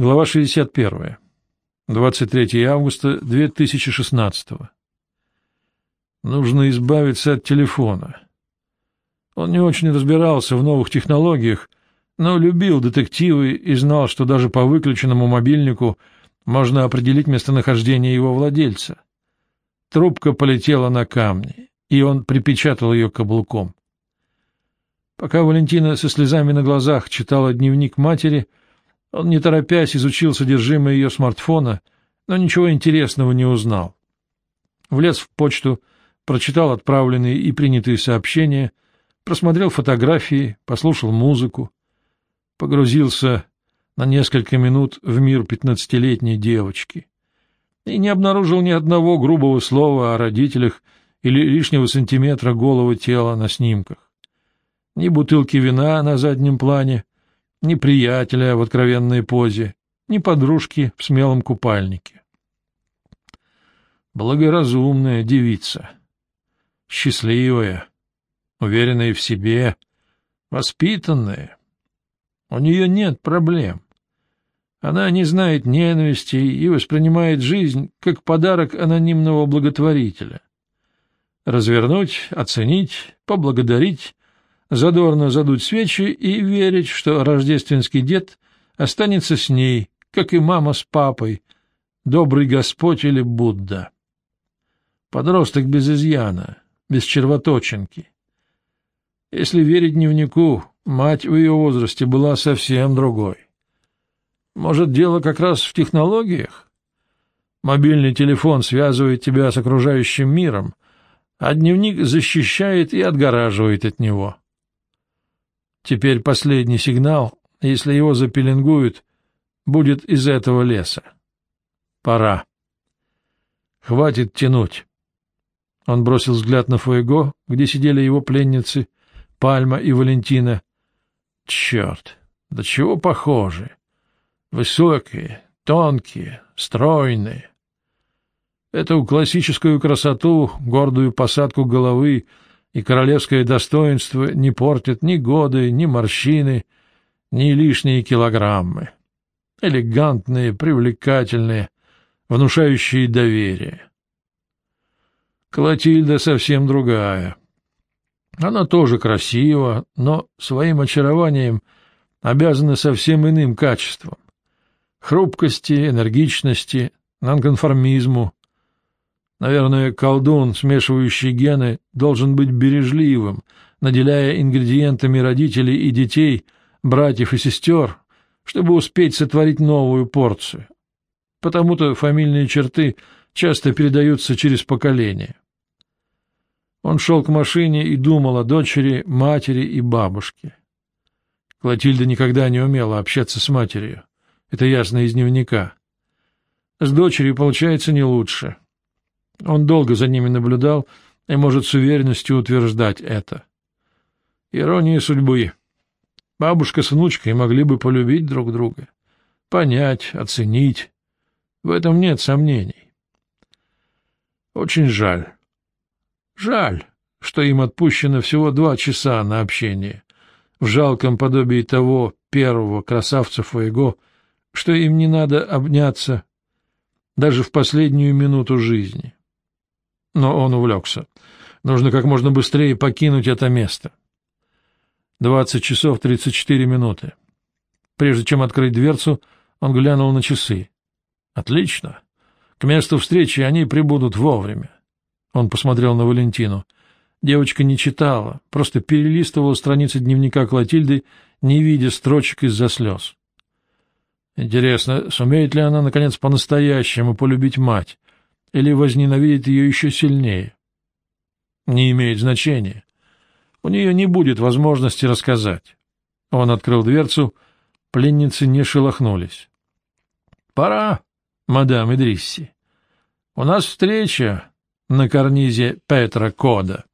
Глава 61. 23 августа 2016. Нужно избавиться от телефона. Он не очень разбирался в новых технологиях, но любил детективы и знал, что даже по выключенному мобильнику можно определить местонахождение его владельца. Трубка полетела на камни, и он припечатал ее каблуком. Пока Валентина со слезами на глазах читала дневник матери, он, не торопясь, изучил содержимое ее смартфона, но ничего интересного не узнал. Влез в почту, прочитал отправленные и принятые сообщения, просмотрел фотографии, послушал музыку, погрузился на несколько минут в мир пятнадцатилетней девочки и не обнаружил ни одного грубого слова о родителях или лишнего сантиметра голого тела на снимках. Ни бутылки вина на заднем плане, ни приятеля в откровенной позе, ни подружки в смелом купальнике. Благоразумная девица, счастливая, уверенная в себе, воспитанная. У нее нет проблем. Она не знает ненависти и воспринимает жизнь как подарок анонимного благотворителя. Развернуть, оценить, поблагодарить задорно задуть свечи и верить, что рождественский дед останется с ней, как и мама с папой, добрый Господь или Будда. Подросток без изъяна, без червоточинки. Если верить дневнику, мать в ее возрасте была совсем другой. Может, дело как раз в технологиях? Мобильный телефон связывает тебя с окружающим миром, а дневник защищает и отгораживает от него. Теперь последний сигнал, если его запеленгуют, будет из этого леса. Пора. Хватит тянуть. Он бросил взгляд на Фуэго, где сидели его пленницы, Пальма и Валентина. Черт, да чего похожи. Высокие, тонкие, стройные. Эту классическую красоту, гордую посадку головы — и королевское достоинство не портят ни годы, ни морщины, ни лишние килограммы. Элегантные, привлекательные, внушающие доверие. Клотильда совсем другая. Она тоже красива, но своим очарованием обязана совсем иным качествам. Хрупкости, энергичности, нонконформизму, Наверное, колдун, смешивающий гены, должен быть бережливым, наделяя ингредиентами родителей и детей, братьев и сестер, чтобы успеть сотворить новую порцию. Потому-то фамильные черты часто передаются через поколения. Он шел к машине и думал о дочери, матери и бабушке. Клотильда никогда не умела общаться с матерью. Это ясно из дневника. С дочерью получается не лучше. Он долго за ними наблюдал и может с уверенностью утверждать это. Ирония судьбы. Бабушка с внучкой могли бы полюбить друг друга, понять, оценить. В этом нет сомнений. Очень жаль. Жаль, что им отпущено всего два часа на общение, в жалком подобии того первого красавца Фуэго, что им не надо обняться даже в последнюю минуту жизни. Но он увлекся. Нужно как можно быстрее покинуть это место. Двадцать часов тридцать четыре минуты. Прежде чем открыть дверцу, он глянул на часы. Отлично. К месту встречи они прибудут вовремя. Он посмотрел на Валентину. Девочка не читала, просто перелистывала страницы дневника Клотильды, не видя строчек из-за слез. Интересно, сумеет ли она, наконец, по-настоящему полюбить мать, или возненавидит ее еще сильнее. Не имеет значения. У нее не будет возможности рассказать. Он открыл дверцу, пленницы не шелохнулись. — Пора, мадам Идрисси. У нас встреча на карнизе Петра Кода.